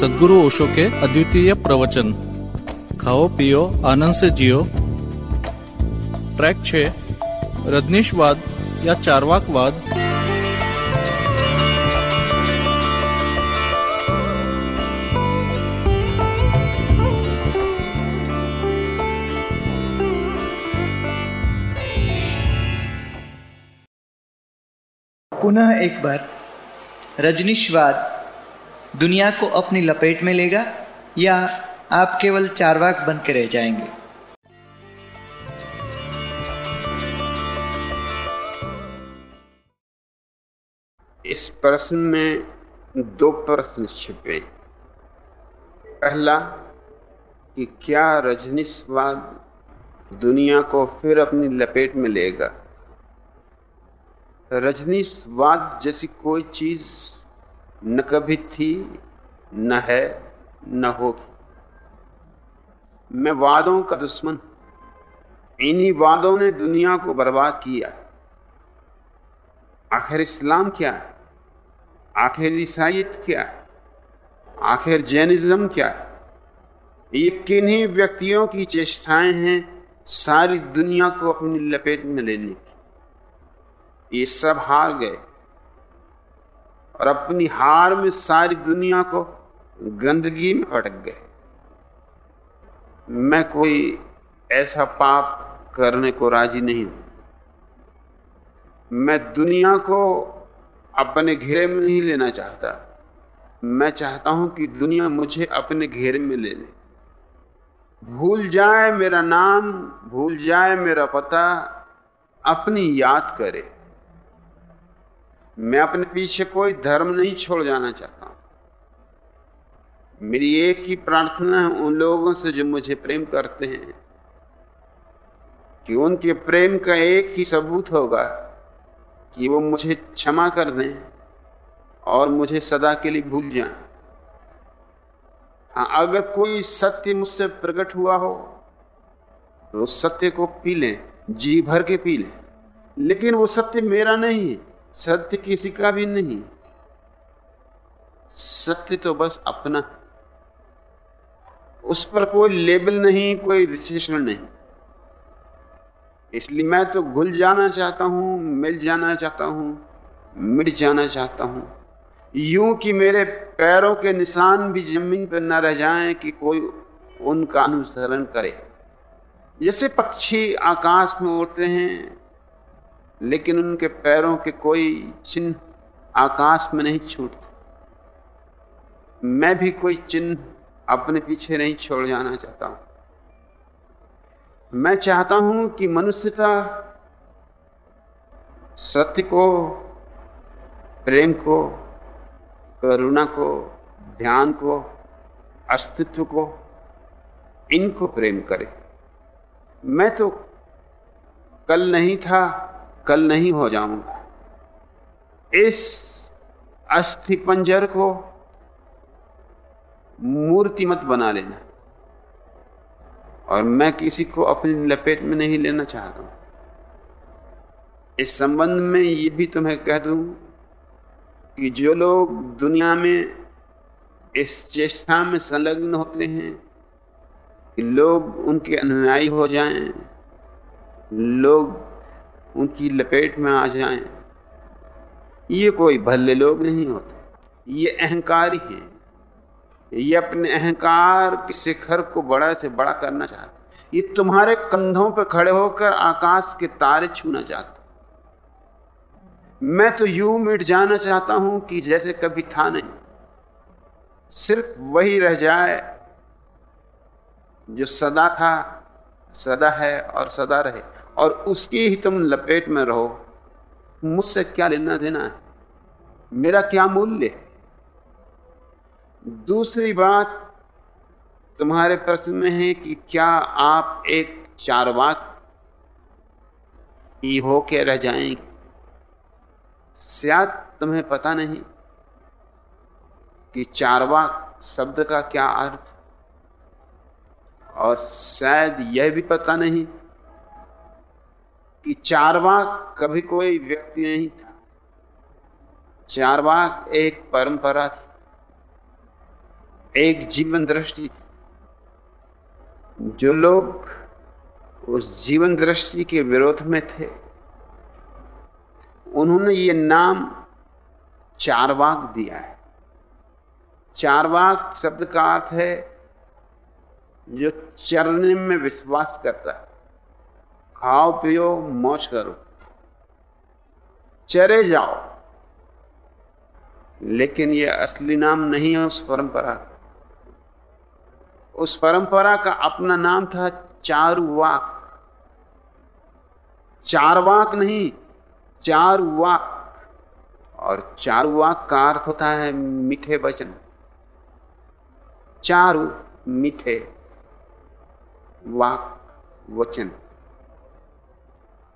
सदगुरु ओशो के अद्वितीय प्रवचन। खाओ, पियो, आनंद से जियो। ट्रैक छः, रजनीशवाद या चारवाकवाद। पुनः एक बार, रजनीशवाद दुनिया को अपनी लपेट में लेगा या आप केवल चारवाक बन के रह जाएँगे। इस प्रश्न में दो प्रश्न छिपे। पहला, कि क्या रजनीशवाद दुनिया को फिर अपनी लपेट में लेगा? रजनीशवाद जैसी कोई चीज़ न कभी थी, न है, न होगी। मैं वादों का दुश्मन इन्हीं वादों ने दुनिया को बर्बाद किया आखिर इस्लाम क्या है? आखिर ईसाइत क्या आखिर जैनिज्म क्या है? ये किन्हीं व्यक्तियों की चेष्टाएँ हैं सारी दुनिया को अपनी लपेट में लेने की। ये सब हार गए। और अपनी हार में सारी दुनिया को गंदगी में पटक गए। मैं कोई ऐसा पाप करने को राज़ी नहीं हूँ। मैं दुनिया को अपने घेरे में नहीं लेना चाहता। मैं चाहता हूँ कि दुनिया मुझे अपने घेरे में ले ले। भूल जाए मेरा नाम, भूल जाए मेरा पता, अपनी याद करे। मैं अपने पीछे कोई धर्म नहीं छोड़ जाना चाहता मेरी एक ही प्रार्थना है उन लोगों से जो मुझे प्रेम करते हैं, कि उनके प्रेम का एक ही सबूत होगा कि वो मुझे क्षमा कर दें और मुझे सदा के लिए भूल जाएँ। हाँ अगर कोई सत्य मुझसे प्रकट हुआ हो तो उस सत्य को पी लें, जी भर के पी लें। लेकिन वो सत्य मेरा नहीं है। सत्य किसी का भी नहीं। सत्य तो बस अपना उस पर कोई लेबल नहीं, कोई विशेषण नहीं। इसलिए मैं तो घुल जाना चाहता हूँ, मिल जाना चाहता हूँ, मिट जाना चाहता हूँ। यूँ कि मेरे पैरों के निशान भी ज़मीन पर न रह जाएँ कि कोई उनका अनुसरण करे। जैसे पक्षी आकाश में उड़ते हैं लेकिन उनके पैरों के कोई चिन्ह आकाश में नहीं छूटते। मैं भी कोई चिन्ह अपने पीछे नहीं छोड़ जाना चाहता हूँ। मैं चाहता हूँ कि मनुष्यता सत्य को, प्रेम को, करुणा को, ध्यान को, अस्तित्व को, इनको प्रेम करे। मैं तो कल नहीं था कल नहीं हो जाऊँगा। इस अस्थि पंजर को मूर्ति मत बना लेना। और मैं किसी को अपनी लपेट में नहीं लेना चाहता हूँ। इस संबंध में ये भी तुम्हें कह दूँ कि जो लोग दुनिया में इस चेष्टा में संलग्न होते हैं कि लोग उनके अनुयायी हो जाएँ, लोग उनकी लपेट में आ जाएँ, ये कोई भले लोग नहीं होते। ये अहंकार ही। ये अपने अहंकार के शिखर को बड़ा से बड़ा करना चाहते ये तुम्हारे कंधों पर खड़े होकर आकाश के तारे छूना चाहते मैं तो यूँ मिट जाना चाहता हूँ कि जैसे कभी था नहीं। सिर्फ़ वही रह जाए जो सदा था सदा है और सदा रहे और उसकी ही तुम लपेट में रहो। मुझसे क्या लेना देना है? मेरा क्या मूल्य? दूसरी बात तुम्हारे प्रश्न में है कि क्या आप एक चारवाक ही होके रह जाएँगे शायद तुम्हें पता नहीं कि चारवाक शब्द का क्या अर्थ? और शायद यह भी पता नहीं कि चारवाक कभी कोई व्यक्ति नहीं था। चारवाक एक परंपरा थी, एक जीवन दृष्टि थी। जो लोग उस जीवन दृष्टि के विरोध में थे, उन्होंने ये नाम चारवाक दिया है। चारवाक शब्द का अर्थ है जो चरने में विश्वास करता है। खाओ, पियो, मौज करो। चरे जाओ। लेकिन यह असली नाम नहीं है उस परंपरा का। उस परंपरा का अपना नाम था चारुवाक। चारवाक नहीं, चारुवाक। और चारुवाक का अर्थ होता है मीठे वचन। चारु मीठे वाक वचन।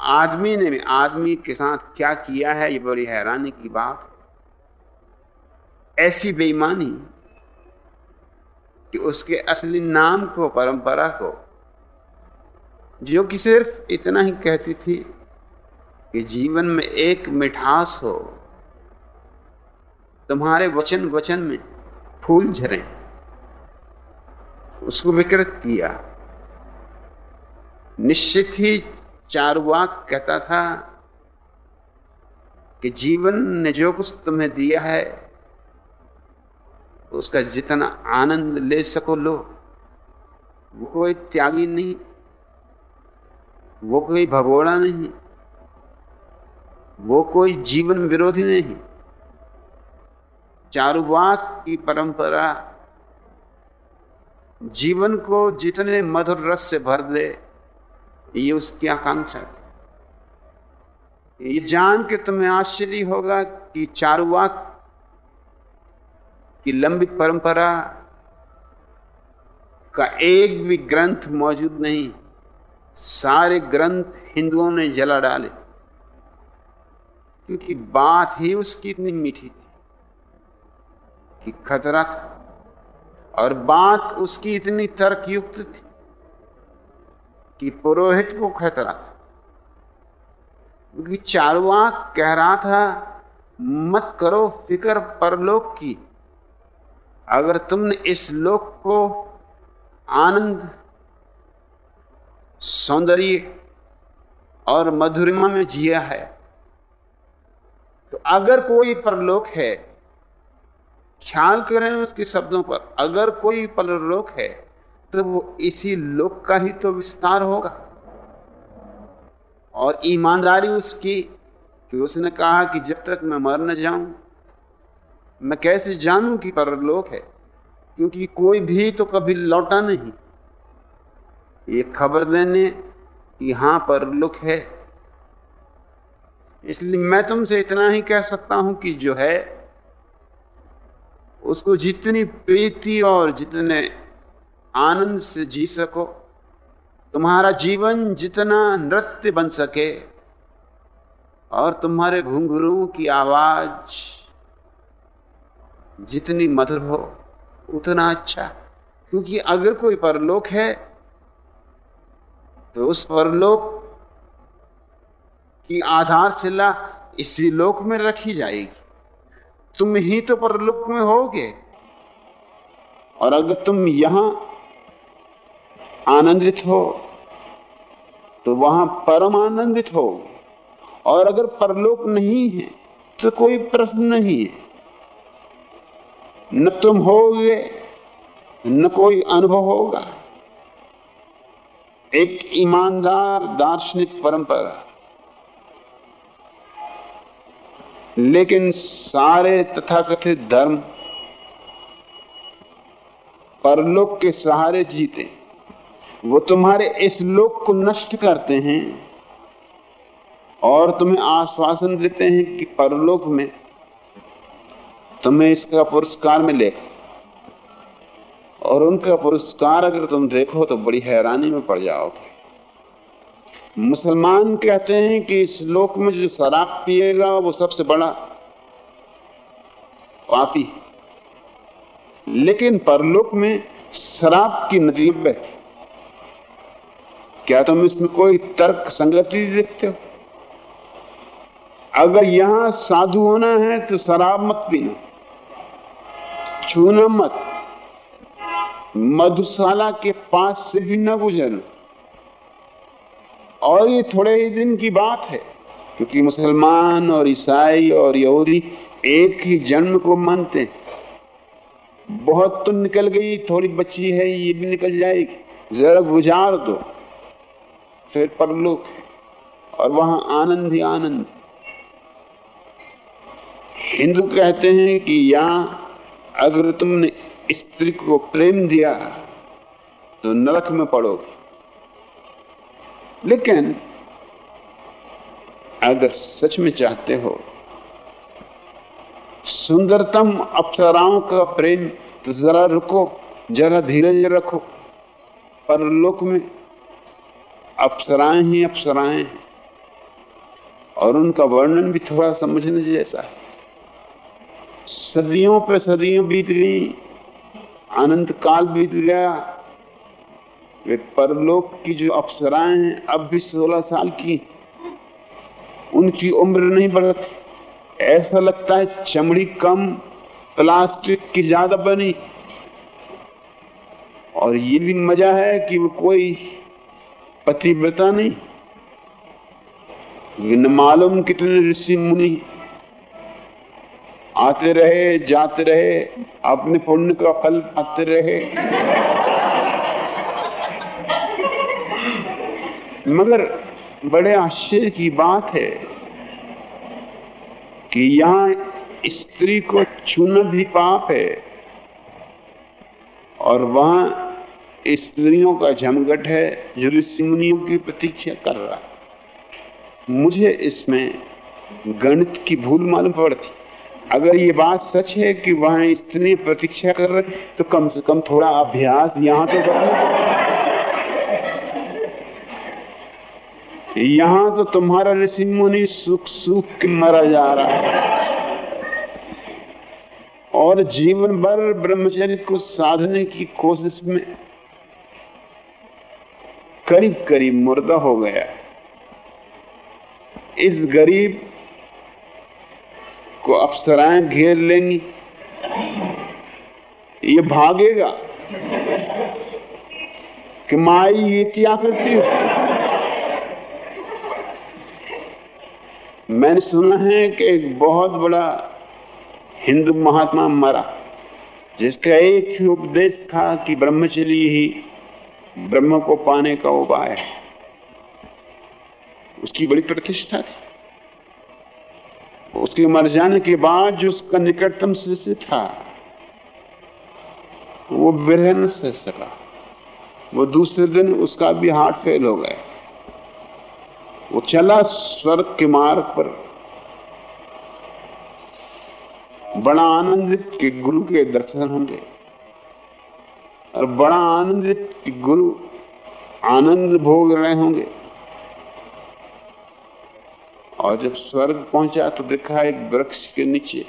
आदमी ने भी, आदमी के साथ क्या किया है? ये बड़ी हैरानी की बात। ऐसी बेईमानी कि उसके असली नाम को, परंपरा को, जो कि सिर्फ़ इतना ही कहती थी कि जीवन में एक मिठास हो, तुम्हारे वचन वचन में फूल झरे। उसको विकृत किया। निश्चित ही चारुवाक कहता था कि जीवन ने जो कुछ तुम्हें दिया है, उसका जितना आनंद ले सको लो। वो कोई त्यागी नहीं, वो कोई भगोड़ा नहीं, वो कोई जीवन विरोधी नहीं। चारुवाक की परंपरा जीवन को जितने मधुर रस से भर दे ये उसकी आकांक्षा थी। ये जान के तुम्हें आश्चर्य होगा कि चारुवाक की लंबी परंपरा का एक भी ग्रंथ मौजूद नहीं, सारे ग्रंथ हिंदुओं ने जला डाले, क्योंकि बात ही उसकी इतनी मीठी थी कि खतरा था और बात उसकी इतनी तर्कयुक्त थी कि पुरोहित को खतरा था। क्योंकि चारुवाक कह रहा था, मत करो फ़िक्र परलोक की। अगर तुमने इस लोक को आनंद, सौंदर्य और मधुरिमा में जिया है तो अगर कोई परलोक है, ख्याल करें उसके शब्दों पर, अगर कोई परलोक है तो वो इसी लोक का ही तो विस्तार होगा। और ईमानदारी उसकी कि उसने कहा कि जब तक मैं मर न जाऊँ, मैं कैसे जानूं कि परलोक है? क्योंकि कोई भी तो कभी लौटा नहीं। ये खबर देने कि हाँ, परलोक है। इसलिए मैं तुमसे इतना ही कह सकता हूँ कि जो है, उसको जितनी प्रीति और जितने आनंद से जी सको। तुम्हारा जीवन जितना नृत्य बन सके और तुम्हारे घुंघरुओं की आवाज़ जितनी मधुर हो, उतना अच्छा। क्योंकि अगर कोई परलोक है तो उस परलोक की आधारशिला इसी लोक में रखी जाएगी। तुम ही तो परलोक में होगे। और अगर तुम यहाँ आनंदित हो तो वहाँ परम आनंदित हो। और अगर परलोक नहीं है तो कोई प्रश्न नहीं है। न तुम होगे, न कोई अनुभव होगा। एक ईमानदार, दार्शनिक परंपरा। लेकिन सारे तथाकथित धर्म परलोक के सहारे जीते। वो तुम्हारे इस लोक को नष्ट करते हैं और तुम्हें आश्वासन देते हैं कि परलोक में तुम्हें इसका पुरस्कार मिलेगा। और उनका पुरस्कार अगर तुम देखो तो बड़ी हैरानी में पड़ जाओगे। मुसलमान कहते हैं कि इस लोक में जो शराब पिएगा वो सबसे बड़ा पापी लेकिन परलोक में शराब की नदी बहती क्या तुम इसमें कोई तर्क संगति देखते हो? अगर यहाँ साधु होना है तो शराब मत पीना। छूना मत। मधुशाला के पास से भी न गुजर और ये थोड़े ही दिन की बात है, क्योंकि मुसलमान और ईसाई और यहूदी एक ही जन्म को मानते हैं। बहुत तो निकल गई, थोड़ी बची है, ये भी निकल जाएगी। जरा गुजार दो। फिर परलोक और वहाँ आनंद ही आनंद। हिंदू कहते हैं कि यहाँ अगर तुमने स्त्री को प्रेम दिया तो नरक में पड़ोगे। लेकिन अगर सच में चाहते हो, सुंदरतम अप्सराओं का प्रेम तो जरा रुको, जरा धीरज रखो। परलोक में अप्सराएँ ही अप्सराएँ हैं। और उनका वर्णन भी थोड़ा समझने जैसा है। सदियों पे सदियों बीत गई अनंत काल बीत गया। वे परलोक की जो अप्सराएँ हैं, अब भी सोलह साल की उनकी उम्र नहीं बढ़ती ऐसा लगता है चमड़ी कम, प्लास्टिक की ज़्यादा बनी। और ये भी मज़ा है कि वो कोई पतिव्रता नहीं। मालूम कितने ऋषि मुनि आते रहे, जाते रहे, अपने पुण्य का फल पाते रहे। मगर बड़े आश्चर्य की बात है कि यहाँ स्त्री को छूना भी पाप है और वहाँ स्त्रियों का झमघट है जो ऋषि मुनियों की प्रतीक्षा कर रहा मुझे इसमें गणित की भूल मालूम पड़ती। अगर ये बात सच है कि वहाँ स्त्री प्रतीक्षा कर रहे तो कम से कम थोड़ा अभ्यास यहाँ तो कर। यहाँ तो तुम्हारा ऋषि मुनि सुख सुख के मरा जा रहा है। और जीवन भर ब्रह्मचर्य को साधने की कोशिश में करीब करीब मुर्दा हो गया। इस गरीब को अप्सराएँ घेर लेंगी। ये भागेगा कि माई ये क्या करती हो? मैंने सुना है कि एक बहुत बड़ा हिंदू महात्मा मरा, जिसका एक ही उपदेश था कि ब्रह्मचर्य ही ब्रह्म को पाने का उपाय है। उसकी बड़ी प्रतिष्ठा थी। उसके मर जाने के बाद जो उसका निकटतम शिष्य था, वो विरह न सह सका। वो दूसरे दिन उसका भी हार्ट फेल हो गया। वो चला स्वर्ग के मार्ग पर। बड़ा आनंदित कि गुरु के दर्शन होंगे। और बड़ा आनंदित गुरु आनंद भोग रहे होंगे। और जब स्वर्ग पहुँचा तो देखा एक वृक्ष के नीचे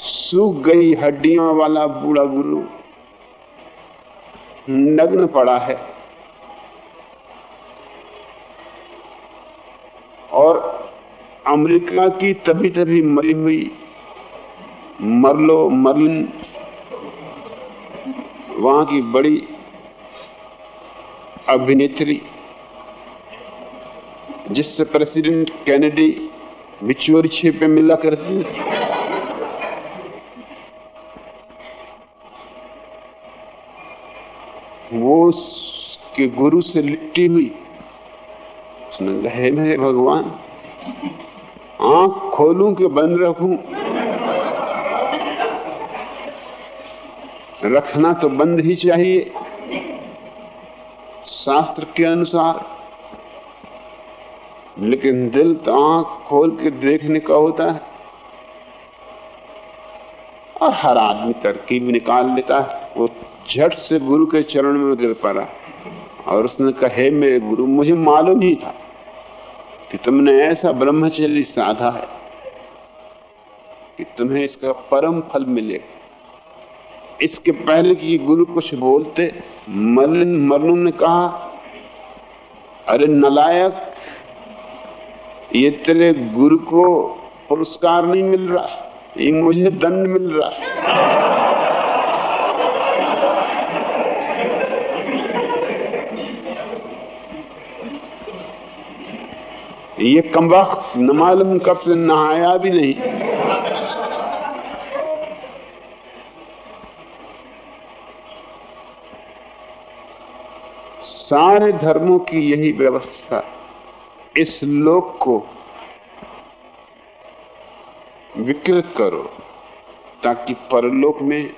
सूख गई हड्डियों वाला बूढ़ा गुरु नग्न पड़ा है। और अमेरिका की तभी तभी मरी हुई मरलो मरलिन वहाँ की बड़ी अभिनेत्री, जिससे प्रेसिडेंट कैनेडी बिचोरी छेपे मिला करती वो के गुरु से लिपटी हुई। उसने कहे मेरे भगवान, आँख खोलूं कि बंद रखूँ? रखना तो बंद ही चाहिए। शास्त्र के अनुसार। लेकिन दिल तो आँख खोल के देखने का होता है। और हर आदमी तरकीब निकाल लेता है। वो झट से गुरु के चरण में गिर पड़ा। और उसने कहे, मेरे गुरु, मुझे मालूम ही था कि तुमने ऐसा ब्रह्मचर्य साधा है कि तुम्हें इसका परम फल मिलेगा। इसके पहले कि गुरु कुछ बोलते मरलिन मरलू ने कहा, अरे नलायक, ये तेरे गुरु को पुरस्कार नहीं मिल रहा, ये मुझे दंड मिल रहा ये कम वक्त न मालूम कब से नहाया भी नहीं। सारे धर्मों की यही व्यवस्था इस लोक को विकृत करो, ताकि परलोक में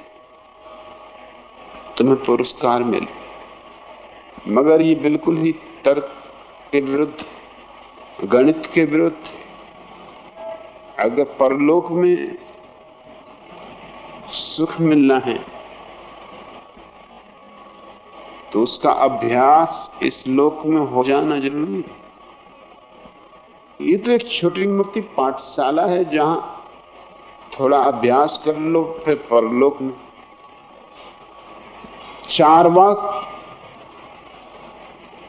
तुम्हें पुरस्कार मिले। मगर ये बिल्कुल ही तर्क के विरुद्ध, गणित के विरुद्ध अगर परलोक में सुख मिलना है तो उसका अभ्यास इस लोक में हो जाना ज़रूरी है। ये तो एक छोटी मोटी पाठशाला है जहाँ थोड़ा अभ्यास कर लो, फिर परलोक में। चार वाक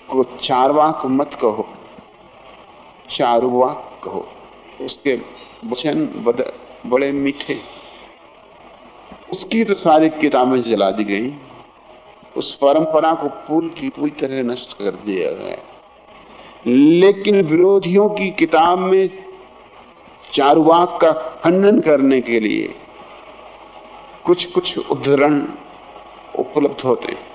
को चार वाक मत कहो, चार वाक कहो। उसके वचन बड़े मीठे। उसकी तो सारी किताबें जला दी गई। उस परंपरा को पूरी की पूरी तरह नष्ट कर दिया गया लेकिन विरोधियों की किताब में चारुवाक का खंडन करने के लिए कुछ कुछ उदाहरण उपलब्ध होते हैं।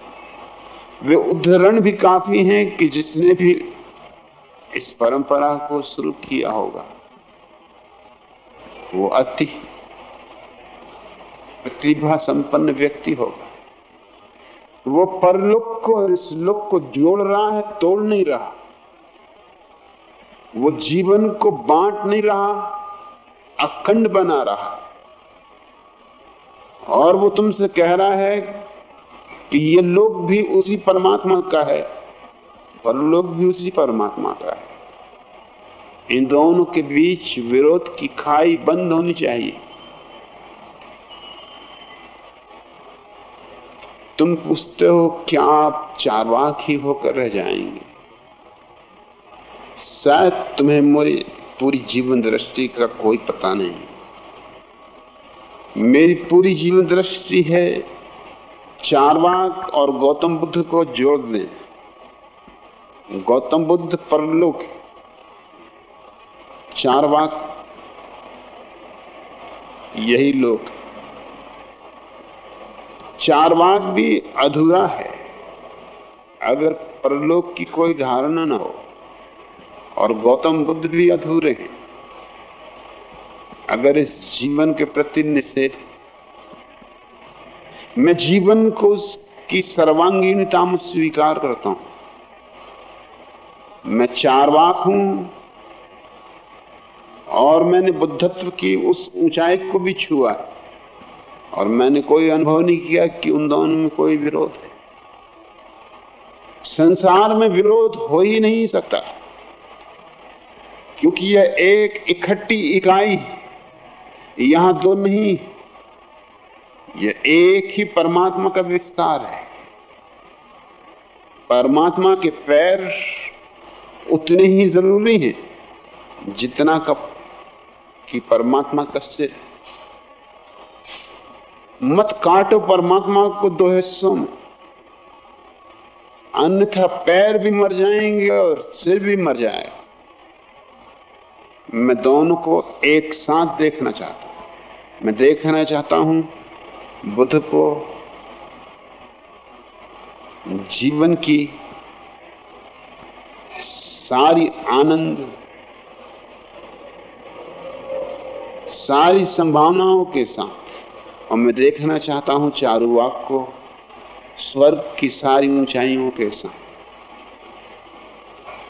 वे उदाहरण भी काफ़ी हैं कि जिसने भी इस परंपरा को शुरू किया होगा। वो अति प्रतिभा संपन्न व्यक्ति होगा। वो परलोक को और इस लोक को जोड़ रहा है, तोड़ नहीं रहा। वो जीवन को बांट नहीं रहा, अखंड बना रहा। और वो तुमसे कह रहा है कि ये लोग भी उसी परमात्मा का है, परलोक भी उसी परमात्मा का है। इन दोनों के बीच विरोध की खाई बंद होनी चाहिए। तुम पूछते हो, क्या आप चारवाक ही होकर रह जाएँगे? शायद तुम्हें मेरी पूरी जीवन दृष्टि का कोई पता नहीं। मेरी पूरी जीवन दृष्टि है चारवाक और गौतम बुद्ध को जोड़ दें गौतम बुद्ध परलोक चारवाक यही लोग चारवाक भी अधूरा है। अगर परलोक की कोई धारणा ना हो, और गौतम बुद्ध भी अधूरे हैं, अगर इस जीवन के प्रति निषेध, मैं जीवन को उसकी सर्वांगीणता में स्वीकार करता हूँ। मैं चारवाक हूँ, और मैंने बुद्धत्व की उस ऊंचाई को भी छुआ है। और मैंने कोई अनुभव नहीं किया कि उन दोनों में कोई विरोध है। संसार में विरोध हो ही नहीं सकता, क्योंकि यह एक इकट्ठी इकाई यहाँ दो नहीं यह एक ही परमात्मा का विस्तार है। परमात्मा के पैर उतने ही ज़रूरी हैं जितना का कि परमात्मा का सिर। मत काटो परमात्मा को दो हिस्सों में। अन्यथा पैर भी मर जाएँगे और सिर भी मर जाएगा। मैं दोनों को एक साथ देखना चाहता हूँ। मैं देखना चाहता हूँ बुद्ध को जीवन की सारी आनंद, सारी संभावनाओं के साथ। और मैं देखना चाहता हूँ चारुवाक को, स्वर्ग की सारी ऊंचाइयों के साथ।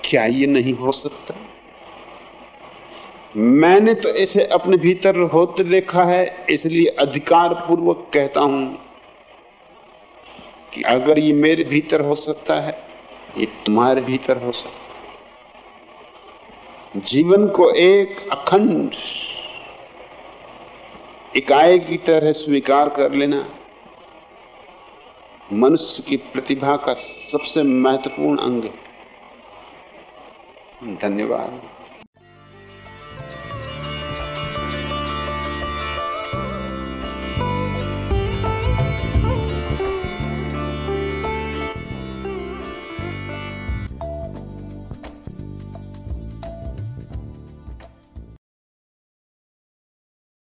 क्या ये नहीं हो सकता? मैंने तो इसे अपने भीतर होते देखा है, इसलिए अधिकार पूर्वक कहता हूँ कि अगर ये मेरे भीतर हो सकता है, ये तुम्हारे भीतर हो सकता है। जीवन को एक अखंड इकाई की तरह स्वीकार कर लेना मनुष्य की प्रतिभा का सबसे महत्वपूर्ण अंग है। धन्यवाद।